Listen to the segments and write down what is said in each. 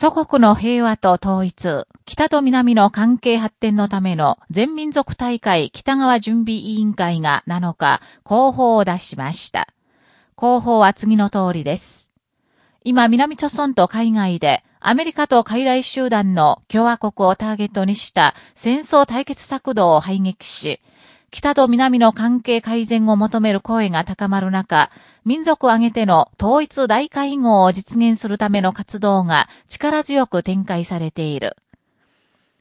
祖国の平和と統一、北と南の関係発展のための全民族大会北川準備委員会が7日、広報を出しました。広報は次の通りです。今、南朝村と海外で、アメリカと傀儡集団の共和国をターゲットにした戦争対決策動を排撃し、北と南の関係改善を求める声が高まる中、民族挙げての統一大会合を実現するための活動が力強く展開されている。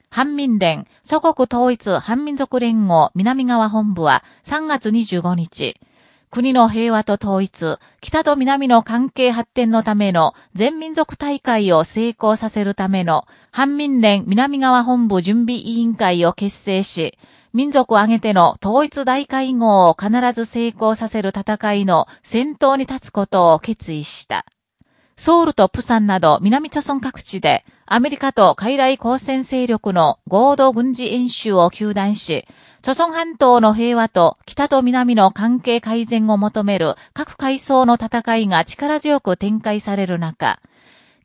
反民連、祖国統一反民族連合南側本部は3月25日、国の平和と統一、北と南の関係発展のための全民族大会を成功させるための反民連南側本部準備委員会を結成し、民族を挙げての統一大会合を必ず成功させる戦いの先頭に立つことを決意した。ソウルとプサンなど南朝村各地でアメリカと海来交戦勢力の合同軍事演習を求断し、朝村半島の平和と北と南の関係改善を求める各階層の戦いが力強く展開される中、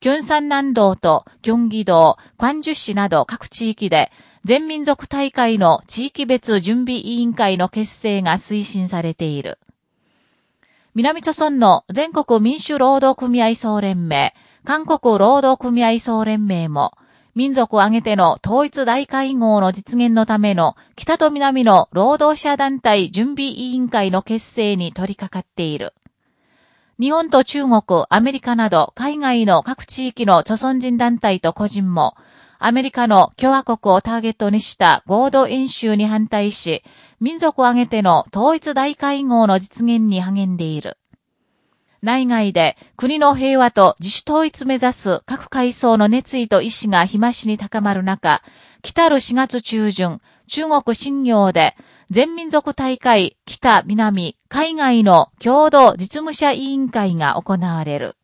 キョンサン南道とキョンギ道、クワンジュ市など各地域で全民族大会の地域別準備委員会の結成が推進されている。南朝村の全国民主労働組合総連盟、韓国労働組合総連盟も、民族挙げての統一大会合の実現のための北と南の労働者団体準備委員会の結成に取り掛かっている。日本と中国、アメリカなど海外の各地域の著存人団体と個人も、アメリカの共和国をターゲットにした合同演習に反対し、民族を挙げての統一大会合の実現に励んでいる。内外で国の平和と自主統一目指す各階層の熱意と意志が日増しに高まる中、来たる4月中旬、中国新業で全民族大会北南海外の共同実務者委員会が行われる。